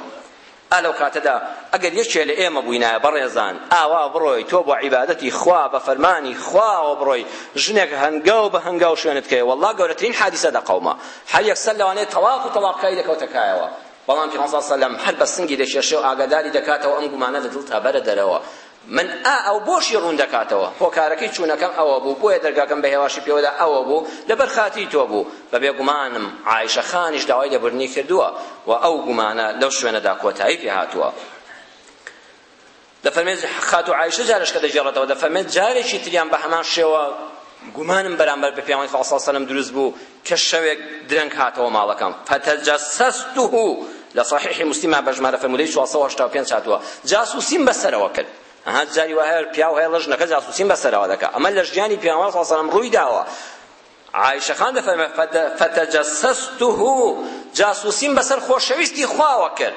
ئا لەو کاتەدا ئەگەر یەکێ لە ئێمە بووینایە بەڕێزان، ئاوا بڕۆی تۆ بۆ عیبادەتی خوا بە فەرمانی خواوە بڕۆی ژنێک هەنگاو بە هەنگاو شوێنت کەوێ وەڵڵا گەورەترین حادیسە دەقەوما هەر یەکسەر لەوانەیە تەواف و تەڵاقکاری دەکەوتە کایەوە بەڵام پێغەمبەر صلی اللە علیه و سلم هەر بە سنگی دەکێشێ و ئاگاداری دەکاتەوە ئەم گومانە لە دڵتا بەرە دەرەوە من ئا ئەو بۆشی ڕوون دەکاتەوە هۆکارەکەی چوونەکەم ئەوە بوو بۆیە دەرگاکەم بە هێواشی پێوەدا ئەوە بوو لەبەر خاتری تۆ بوو بە بێگومانم عایشە خانیش داوای لێبوردنی کردووە و ئەو گومانە لەو شوێنەدا کۆتایی پێ هاتووە دەفەرمێت خاتو عایشە جارش کە دەگێڕێتەوە دەفەرمێت جارێکی تریان بە هەمان شێوە گومانم بەرامبەر بە پێوانی فاصل سەلم دروست بوو کە شەوێک درەنگ هاتەوە ماڵەکەم فتجسسته لە صحیح مسلمە بە ژمارە فەرموودەی 485 هاتووە جاسوسیم بەسەرەوە کرد ئەها جاری وایە پیاو هەیە لە ژنەکە جاسوسیم بەسەرەوە دەکا ئەمە لە ژیانی پێغەمبەر صلی الله علیه و ڕووی داوە عائشە خان دەفەرمێ فتجسسته جاسوسیم بەسەر خۆشەویستی خواوە کرد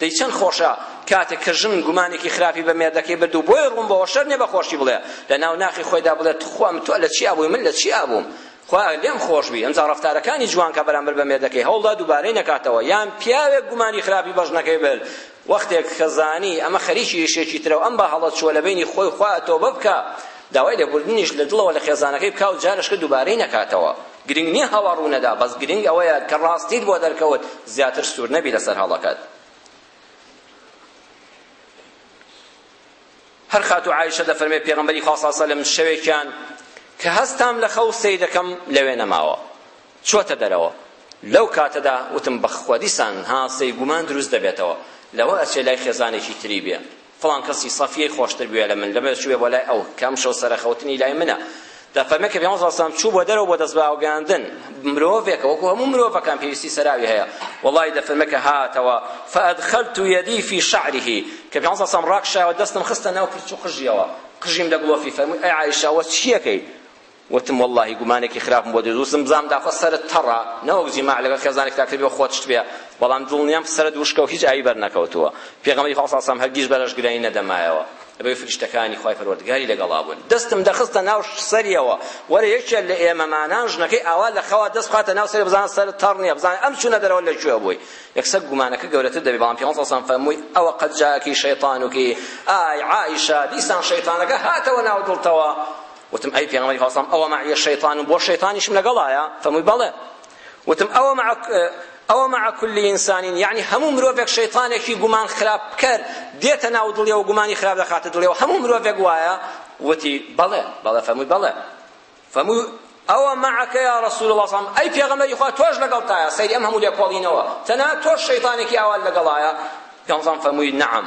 دەی چەند خۆشە کاتێک کە ژن گومانێکی خراپی بە مێردەکەی برد و بۆی ڕوون بەوە شەرمێ بە خۆشی بڵێ لە ناو ناخی خۆیدا بڵێ تخوا من تۆ لە چیا بووی من لە چیا بووم خوا لێم خۆش بی ئەمجا ڕەفتارەکانی جوان کە بەرامبەر بە مێردەکەی هەوڵدا دووبارەی نەکاتەوە یان پیاوێک گومانی خراپی بە ژنەکەی برد وەختێک کە زانی ئەمە خەریکی یشێکی ترە و ئەم بە هەڵە چووە لە بینی خۆی خوا تۆبە بکە داوای لێبوردنیش لە دڵەوە لە خێزانەکەی بکا و جارشکە دووبارەی نەکاتەوە گرنگ نیە هەڵە ڕوونەدا بەس گرنگ ئەوەیە کە ڕاستیت بۆ دەرکەوت زیاتر سوور نەبی لەسەر هەڵەکەت هەر خاتو عایشە دەفەرمێ پێغەمبەری خوا صلی الله علیه شەوێکیان کە هەستام لە خەو سەیرەکەم لەوێ نەماوە چۆتە دەرەوە لەو کاتەدا وتم بەخوا دیسان هاسەی گومان دروست دەبێتەوە لەوە ئەچێ لای خێزانێکی تری بێ فڵان کەسی صەفیەی خۆشتر بوێ لە من لەبەر چووێ بۆ لای ئەو کە ئەم شەو سەرەخەوتنی لای منە دەفەرمێ کە پێغەمبەر صلی الله علیه وسلم چوو بۆ دەرەوە بۆ دەست بەئاوگەیاندن مرۆڤێکە وەکو هەموو مرۆڤەکان پێویستی سەراوی هەیە وەڵی دەفەرمێ کە هاتەوە فأدخلت يدي في شعره کە پێغەمبەر صلی الله علیه وسلم ڕاکشایەوە دەستم خستە ناو کرچ و قژیەوە قژیم لە گڵۆفی فەرمووی ئەی عائشە وە چیەکەی وتم وەڵاهی گومانێکی خراپم بۆ دەدووستم بزانم داخۆ سەرت تەڕە نەوەک جیماع لەگەڵ خێزانێک تا کردبێ و خۆت شت بێ بەڵام دڵنیام کە سەرت وشکە و هیچ ئاوی بەرنەکەوتووە پێغەمبەری خوا صلی اللە علیه و سلم هەرگیز بەرەش گرانی نەدەمایەوە لەبەر فریشتەکانی خوای پەروەردگاری لەگەڵا بوون دەستم دەخستە ناو سەریەوە وەرە یەکێ لە ئێمەمانان ژنەکەی ئاوا لە خەوا دەست بخاتە ناو سەری بزانە سەرت تەڕ نییە بزانە ئەم چوونە دەرەوە لە کوێ بووی یەکسەر گومانەکە گەورەتر دەبێ بەڵام پێغەمبەر صلی اللە علیه و سلم فەرمووی ئەوە قەد جاکی شەیطانکی ئای عائیشە دیسان شەیطانەکە هاتەوە ناو دڵتەوە وتم ئەی پێغەمبەری خواستم ئەوە مەعیە شەیطان و بۆ شەیطانیشم لەگەڵایە فەرمووی بەڵێ وتم ئەوە مع ئەوە مع كل إنسان یعنی هەموو مرۆڤێک شەیطانێکی گومان خراپ بکەر دێتە ناو دڵیەوە گومانی خراپ دەخاتە دڵیەوە هەموو مرۆڤێک وایە وتی بەڵێ بەڵێ فەرمووی بەڵێ فەرمووی ئەوە معەکە یا رسول الله صلی ئەی پێغەمبەری خوا تۆش لەگەڵتایە سەیری ئەم هەموو لێکۆڵینەوە تەنها تۆش شەیطانێکی ئاوا لەگەڵایە پێغەمبەر فەرمووی نعم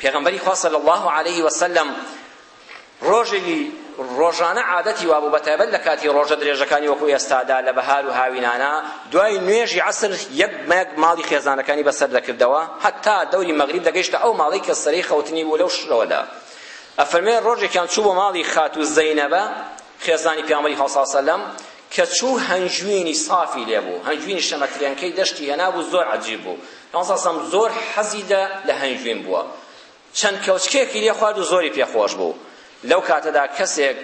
پێغەمبەری خوا صلی اللە علیه وسلم ڕۆژێکی ڕۆژانە عادەتی وابوو بە تایبەت لە کاتی ڕۆژە درێژەکانی وەکو ئێستادا لە بەهار و هاوینانە دوای نوێژی عەسر یەک مەک ماڵی خێزانەکانی بەسەر دەکردەوە هەتا دەوری مەغریب دەگەیشتە ئەو ماڵی کە سەرەی خەوتنی بوو لەو شرەوەدا ئەفەرمێ ڕۆژێکیان چوو بۆ ماڵی خاتوو زەینەبە خێزانی پێغەمبەری خوا صلی اللە علیه و سلم کە چوو هەنجوینی سافی لێ بوو هەنجوینی شەمەترێنکەی دەشتی هێنابوو زۆر عەجیب بوو پێغەمبەر صلی الله علیه و سلم زۆر حەزی لە لە هەنجوین بووە چەند کەوچکێکی لێ خوارد و زۆری پێ خۆش بوو لەو کاتەدا کەسێک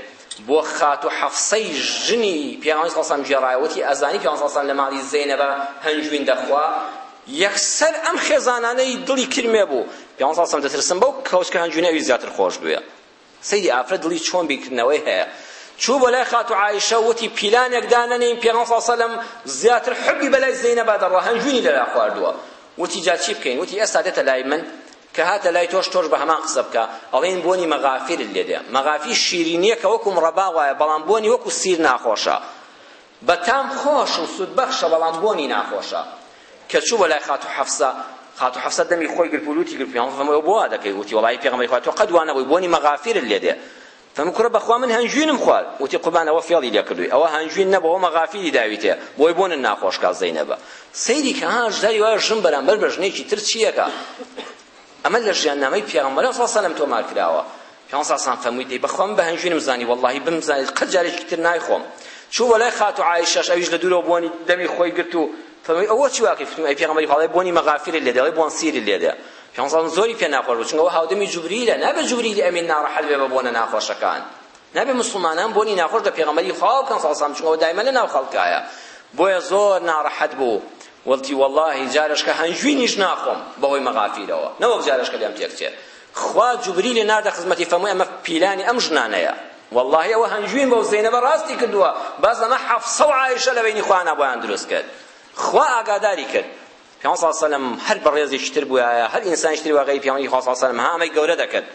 بۆ خاتو حەفسەی ژنی پێغەمبەر صلی الله علیه و سلم گێڕایەوە وتی ئەزانی پێغەمبەر صلی الله علیه و سلم لە ماڵی زەینەبە هەنجوین دەخوا یەکسەر ئەم خێزانانەی دڵی کرمێ بوو پێغەمبەر صلی الله علیه و سلم دەترسم بەو کەوچکە هەنجوینە ئەوی زیاتر خۆش بوێ سەیری ئافرەت دڵی چۆن بیرکردنەوەی هەیە چوو بۆ لای خاتو عائشە و وتی پیلانێک دانەنێین پێغەمبەر صلی الله علیه و سلم زیاتر حبی بەلای زینەبا دەڕوا هەنجوینی لەلا خواردووە وتی جا چی بکەین وتی ئێستا دێتە لای من کە هاتە لای تۆش تۆش بە هەمان قسە بکە ئەڵێن بۆنی مەغافیرت لێ دێ مەغافی شیرینیە کە وەکو مڕەبا وایە بەڵام بۆنی وەکو سیر ناخۆشە بە تام خۆش و سود بەخشە بەڵام بۆنی ناخۆشە کە چوو بە لای خاتو حەفسە خاتو حەفسە دەمی خۆی گرت و لوتی گرت پیان فەمو ئەو بۆوا دەکەی وتی وڵی پێغەمبەری خوا تۆ قەد وا نەبووی بۆنی مەغافیرت لێ دێ فەمو کوڕە بەخوا من هەنجوینم خوارد وتی قوربان ئەوە فێڵی لێ کردووی ئەوە هەنجوین نەبەوە مەغافیری داویتێ بۆی بۆنت ناخۆش کا زەینەبە سەیری کە ها ژداری وا ژن بەرامبەر بە ژنێکی تر چییەکە ئەمە لە ژیاننامەی پێغەمبەر صلی الله علیه و سلم تۆمار کراوە پێنسا سان فەرمووی دەی بەخوام بە هەنجوینم زانی وەڵاهی بمزانی قەت جارێکی تر نایخۆم چوو بۆ لای خاتو عائیشەش ئەویش لە دوورەوە بۆنی دەمی خۆی گرت و فەرمووی ئەوە چی واکەی فەرمووی ئەی پێغەمبەری خوا دەڵێ بۆنی مەغافیری لێ دەڵێ بۆن سیری لێ دێ پێنسا زۆری پێ ناخۆش بوو چونکە ئەوە هاودەمی جوبریلە نابێ جوبریلی ئەمین ناڕەحەت بێ بە بۆنە ناخۆشەکان نابێ مسلمانان بۆنی ناخۆش لە پێغەمبەری خوا و پێنسا سان چونکە ئەوە دایمە لەناو خەڵکایە بۆیە زۆر ناڕەحەت بوو وەڵتی واللهی جارشکە هەنجوینیش ناخۆم بەهۆی مەغافیرەوە نەوەک جارشکە لێم تێکچێ خوا جوبریلی ناردە خزمەتی فەمووی ئەمە پیلانی ئەم ژنانەیە واللهی ئەوە هەنجوین بەو زەینەبە ڕاستی کردووە باس لەمە حەفسە و عایشە لە بینی خۆیان بۆیان دروست کرد خوا ئاگاداری کرد پیامبر صلی الله علیه و هەر بەڕێزیش تر بووایە هەر ئینسانیش تر واقعی پیامبری خوا صلی الله علیه و سلم هامەی گەورە دەکرد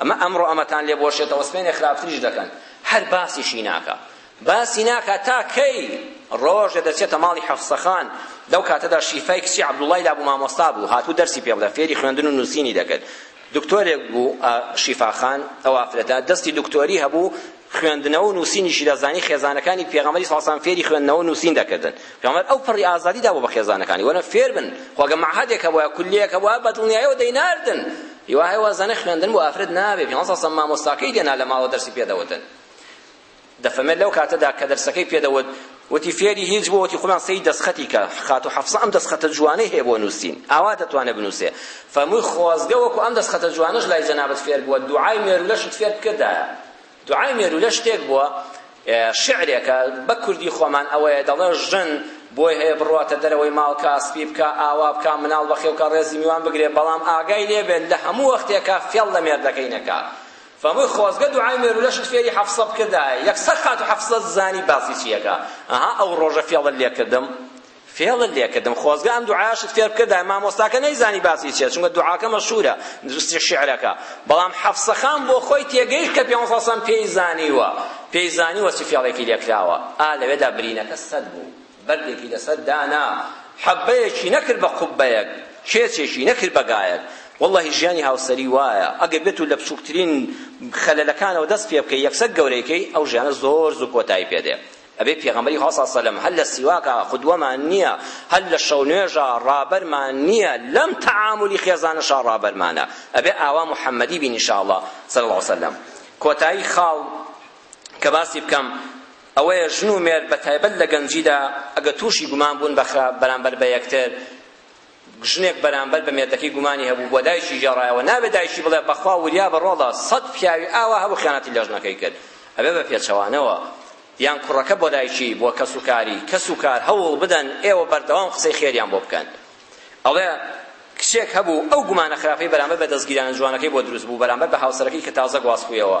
ئەمە ئەمڕۆ ئەمەتان لێ بۆشێتەوە سبەینێ خراپتریش دەکەن هەر باسیشی ناکە باسی ناکات تا کەی ڕۆژێ دەچێتە ماڵی حەفسە خان لەو کاتەدا شیفای کچی عەبدوڵڵای لابوو مامۆستا بوو هاتوو دەرسی پێ بدات فێری خوێندن و نووسینی دەکرد دکتۆرێک بوو شیفا خان ئەو ئافرەتە دەستی دکتۆری هەبوو خوێندنەوە و نووسینیشی دەزانی خێزانەکانی پێغەمبەری ساسان فێری خوێندنەوە و نووسین دەکردن پێغەمبەر ئەو پڕی ئازادی دا بۆ بە خێزانەکانی وەرە فێر بن خۆگە معهدێک هەبووە کولیەک هەبووە بە دڵنیایەوە دەیناردن یوه وازانە خوێندن بۆ ئافرەت نابێ پێغەمبەر ساسان مامۆستاکەی دێنا لە ماوە دەرسی پێدەوتن دەفەمێ لەو کاتەدا کە دەرسەکەی پێدەوت وتی فێری هیچ بوو وتی خۆمان سەی دەستخەتی کە خاتو حەفسە ئەم دەستخەتە جوانەی هەیە بۆ نووسین ئاوا دەتوانێت بنووسێ فەمووی خۆزگە وەکو ئەم دەستخەتە جوانەش لای جەنابت فێر بووە دوعای مێرولەشت فێر بکردایە دوعای مێرولە شتێک بووە شعرێکە بە کوردی خۆمان ئەوەیە دەڵێ ژن بۆی هەیە بڕواتە دەرەوەی ماڵکە سپی بکە ئاوا بکە مناڵ بەخێوکە ڕێزی میوان بگرێ بەڵام ئاگای لێبێت لە هەموو وەختێکە فێڵ لە مێردەکەی نەکا فەرمووی خۆزگە دوعای مێروولەشت فێری حەفسە بکردایە یەکسەر خاتوو حەفسە زانی باسی چییەکە ئەها ئەو ڕۆژە فێڵت لێکردم فێڵت لێکردم خۆزگە ئەم دوعایەشت فێر بکردایە مامۆستاکە نەیزانی باسی چییە چونکە دوعاکە مەشهوورە شیعرەکە بەڵام حەفسە خان بۆ خۆی تێگەیشت کە پێغەمبەر صلی الله علیه و سلم پێی زانیوە پێی زانیوە چ فێڵێکی لێکراوە ئا لەوێدا برینەکە سەد بوو بەردێکی لەسەر دانا حەبەیەکی نەکرد بە قوببەیەک کێچێکی نەکرد بە گایەک وەڵڵەهی ژیانی هاوسەری وایە ئەگەر بێت و لە بچووکترین خەلەلەکانەوە دەست پێ بکەی یەکسەر گەورەیکەی ئەو ژیانە زۆر زوو کۆتایی پێ دێ ئەبێ پێغەمبەری خوا صلی سەلەم هەر لە سیواکە خودوەمان نییە هەر لە شەو نوێژە ڕابەرمان نییە لەم تەعاملی خێزانەشا ڕابەرمانە ئەبێ ئاوا محەممەدی بین ان شاء الله صلی الله سەلەم کۆتایی خاڵ کە باسی بکەم ئەوەیە ژن و مێرد بە تایبەت لە گەنجیدا ئەگە تووشی گومان بوون بە خراپ بەرامبەر بە یەکتر ژنێک بەرامبەر بە مێردەکەی گومانی هەبوو بۆ دایکی گێڕایەوە نابێت دایکی بڵێ بەخوا وریا بە ڕۆڵە سەد پیاوی ئاوا هەبوو خیانەتی لە ژنەکەی کرد ئەبێ بە پێچەوانەوە یان کوڕەکە بۆ دایکی بۆ کەس و کاری کەس و کار هەوڵ بدەن ئێوە بەردەوام قسەی خێریان بۆ بکەن ئەڵێ کچێک هەبوو ئەو گومانە خراپەی بەرامبەر بە دەستگیرانە جوانەکەی بۆ دروست بوو بەرامبەر بە هاوسەرەکەی کە تازە گواستبوویەوە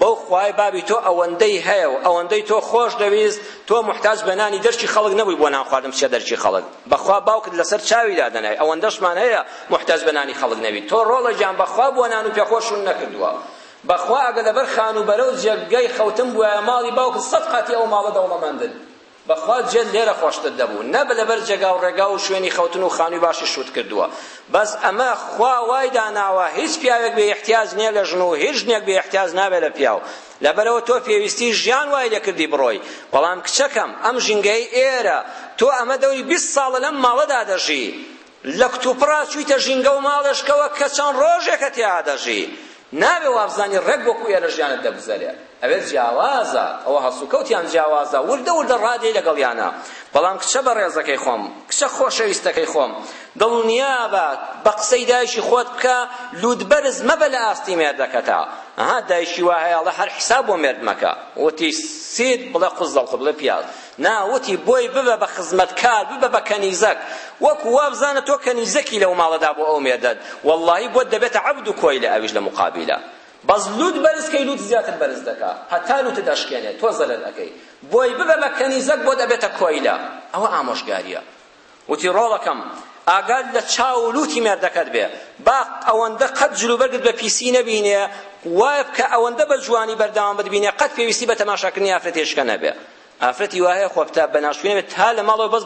بەو خوای بابی تۆ ئەوەندەی هەیە و ئەوەندەی تۆ خۆش دەویست تۆ محتاج بە نانی دەرکی خەڵک نەبووی بۆ نان خواردن بچە دەرکی خەڵک بەخوا باوکت لەسەر چاوی دادەنای ئەوەندەشمان هەیە محتاج بە نانی خەڵک نەبی تۆ ڕۆڵە گیان بەخوا بۆ نان و پێخۆر شون نەکردووە بەخوا ئەگەر لەبەر خانووبەرە و جێگەی خەوتن بوایە ماڵی باوکت سەد قاتی ئەو ماڵە دەوڵەمەندن بەخوا جێت لێرە خۆشتر دەبوو نە لەبەر جێگا و ڕێگا و شوێنی خەوتن و خانووی باشی شوت کردووە بەس ئەمە خوا وای داناوە هیچ پیاوێک بێ احتیاج نییە لە ژن و هیچ ژنێک بێ احتیاج نابێ لە پیاو لەبەرەوە تۆ پێویستی ژیان وای لێکردی بڕۆی بەڵام کچەکەم ئەم ژینگەی ئێرە تۆ ئەمە دەوری بیست ساڵە لەم ماڵەدا دەژی لە کتوپڕا چوویتە ژینگە و ماڵێشکەوە کە چەند ڕۆژێکە تێا دەژی نابێ وابزانی ڕێک وەکو ئێرە ژیانت دەگوزەرێ ئەوێ جیاوازە ئەوە هەڵسوکەوتیان جیاوازە وردە وردە ڕادێی لەگەڵیانە بەڵام کچە بەڕێزەکەی خۆم کچە خۆشەویستەکەی خۆم دڵنیابە بە قسەی دایکی خۆت بکە لوت بەرز مەبە لە ئاستی مێردەکەتا ئەها دایکی وا هەیەڵە هەر حساب بۆ مێرد مەکە وتی سید بڵێ قوز دەڵخ بڵێ پیاز نا وتی بۆی ببە بە خزمەتکار ببە بە کەنیزەک وەکو وابزانە تۆ کەنیزەکی لەو ماڵەدا بۆ ئەو مێردەت وەڵڵاهی بۆت دەبێتە عەبد و کۆیلە ئەویش لە مقابیلە بەس لوت بەرز کەی لوت زیاتر بەرز دەکا هەتا لوتت ئەشکێنێ تۆ زەرەر ئەکەی بۆی ببە بە کەنیزەک بۆت ئەبێتە کۆیلە ئەوە ئامۆژگاریە وتی، ڕۆڵەکەم، ئاگات لە چاو و لووتی مێردەکەت بێ، با ئەوەندە قەت جلوبەرگت بە پیسی نەبینێ، وای بکە ئەوەندە بە جوانی بەردەوام بتبینێ، قەت پێویستی بە تەماشاکردنی ئافرەتێشکە نەبێ. ئافرەتی وا هەیە خۆپتە بە ناشوونە بێ، تا لە ماڵەوە بەس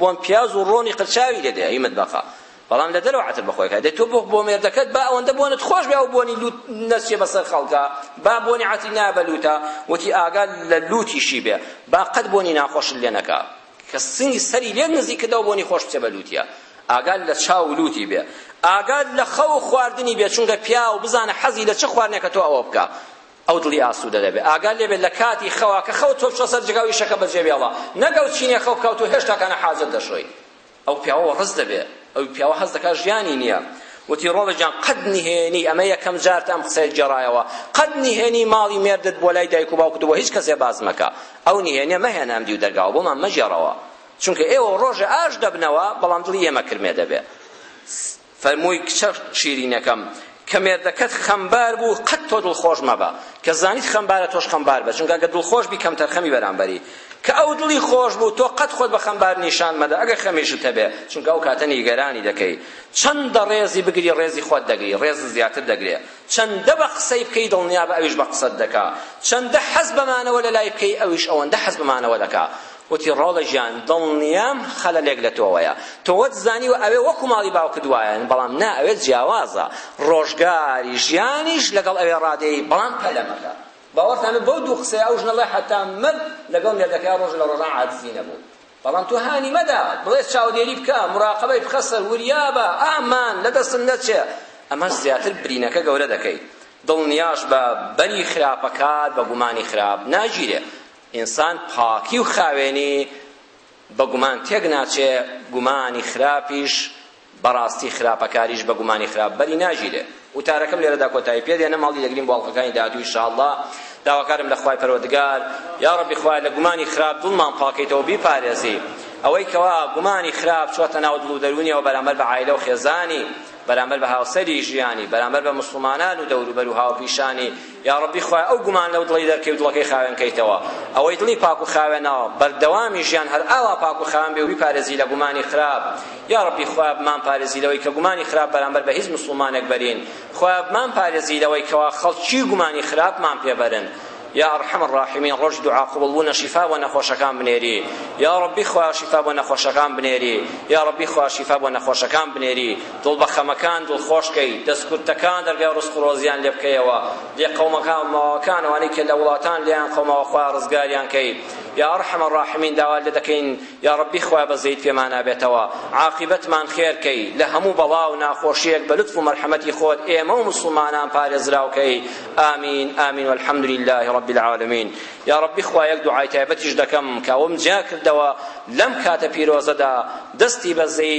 بۆن پیاز و ڕۆنی قرچاوی لێ دێ هەی مەتبەخە، بەڵام لە دەرەوە عەتر بە خۆی کایە. دەی تۆ بۆ بۆ مێردەکەت با ئەوەندە بۆنت خۆش بێ، ئەو بۆنی لووت نەچێ بەسەر خەڵکا، با بۆنی عەتری نایە بە لووتا. وتی، ئاگات لە لووتیشی بێ، با قەت بۆنی ناخۆشت لێ نەکا. کە سنگی سەری لێ نزیک کردەوە بۆنی خۆش بچێ بە لووتیا ئاگات لە چاو و لووتی بێ ئاگات لە خەو و خواردنی بێ چونکە پیاو بزانە حەزی لە چ خواردنێکە تۆ ئەوە بکە ئەو دڵی ئاسوودە دەبێ ئاگات لێ بێت لە کاتی خەوا کە خەو تۆ بچۆ سەر جێگا و ئیشەکە بەجێ بێڵە نەک ئەو چینێ خەو بکە و تۆ هێشتا کانە حاجەت دەشۆی ئەو پیاوە ڕز دەبێ ئەو پیاوە هەست دەکات ژیانی نییە وتی ڕۆڵە جان قەت نهێنی ئەمە یەکەم جارت ئەم قسەیە گێڕایەوە قەت نهێنی ماڵی مێردت بۆ لای دایک و باوکت بۆ هیچ کەسێ باس مەکە ئەو نهێنیە مەهێنە ئەم دیو دەرگاوە بۆمان مەگێڕەوە چونکە ئێوە ڕۆژێ ئاش دەبنەوە بەڵام دڵی ئێمە کرمێ دەبێ فەرمووی کچە شیرینەکەم کە مێردەکەت خەمبار بوو قەت تۆ دڵخۆش مەبە کە زانیت خەمبارە تۆش خەمبار بە چونکە گە دڵخۆش بی کەم تەرخەمی بەرامبەری کە ئەو دڵی خۆش بوو تۆ قەت خۆت بە خەمبار نیشان مەدە ئەگەر خەمیشت هەبێ چونکە ئەو کاتە نیگەرانی دەکەی چەند دەڕێزی بگری ڕێزی خۆت دەگری ڕێز زیاتر دەگرێ چەندە بە قسەی بکەی دڵنیابە ئەویش بە قسەت دەکا چەندە حەز بە مانەوە لە لای بکەی ئەویش ئەوەندە حەز بە مانەوە دەکا وتی ڕۆڵە گیان دڵنیام خەلەلێک لە تۆوەیە تۆوەت زانیوە ئەوێ وەکو ماڵی باوکت وایە بەڵام نا ئەوێ جیاوازە ڕۆژگاری ژیانیش لەگەڵ ئەوێ ڕادێی بەڵام پەلە مەکە باوەڕتان بەو دوو قسەیە ئەو ژنە ڵێ حەتا مرد لەگەڵ مێردەکەیا ڕۆژ لە ڕۆژان عاجزی نەبوو بەڵام تۆ هانی مەدە بڵێ چاودێری بکە مراقبەی بخە سەر وریابە ئامان لە دەستم نەچێ ئەمە زیاتر برینەکە گەورە دەکەی دڵنیاش بە بەری خراپەکار بە گومانی خراپ ناگیرێ ئینسان پاکی و خاوێنی بە گومان تێک ناچێ گومانی خراپیش بەڕاستی خراپە کاریش بە گومانی خراپ بەری ناگیرێ وتارەکەم لێرەدا کۆتایی پێ دێنم هەڵی دەگریم بۆ هەڵقەکانی داهاتوو ان شاء اللە داواکارم لە خوای پەروەردگار یا ربی خوایە لە گومانی خراپ دڵمان پاکەیتەوە بیپارێزی ئەوەی کەوا گومانی خراپ چۆتە ناو دڵ و دەروونیەوە بەرامبەر بە عایلە و خێزانی بەرامبەر بە هاوسەری ژیانی بەرامبەر بە مسلمانان و دەوروبەر و هاوپیشانی یاڕەبی خوایە ئەو گومان لەو دڵەی دەرکەی و دڵەکەی خاوێن کەیتەوە ئەوەی دڵی پاک و خاوێنە بەردەوامی ژیان هەر ئاوا پاک و خاوێن بێ و بیپارێزی لە گومانی خراپ یاڕەبی خوایە بمان پارێزی لەوەی کە گومانی خراپ بەرامبەر بە هیچ مسلمانێک بەرین خوایە بمان پارێزی لەوەی کەوا خەڵکی گومانی خراپمان پێبەرن یا ارحم الراحمین ڕۆژ دوعا قبول بوونە شیفا بۆ نەخۆشەکان بنێری یا ربی خوا شیفا بۆ نەخۆشەکان بنێری یا ربی خوا شیفا بۆ نەخۆشەکان بنێری دڵ بە خەمەکان دڵخۆش کەی، دەست کورتەکان دەرگای ڕزق و ڕۆزیان لێ بکەیەوە، لێ قەومەکان ماوەکان ئەوانەی کە لە وڵاتان لێیان قەوماوە خوایە ڕزگاریان کەی یا ارحم الراحمین داوات لێ دەکەین یا ڕەبی خوایە بەزەیت پێمانا بێتەوە عاقیبەتمان خێر کەی لە هەموو بەڵا و ناخۆشیەک بە لوتف و مەرحەمەتی خۆت ئێمە و موسڵمانان پارێزراو کەی آمین آمین والحمد لله رب العالمین یا ڕەبی خوا یەک دوعای تایبەتیش دەکەم کە ئەوم جیا کردەوە لەم کاتە پیرۆزەدا دەستی بەزەی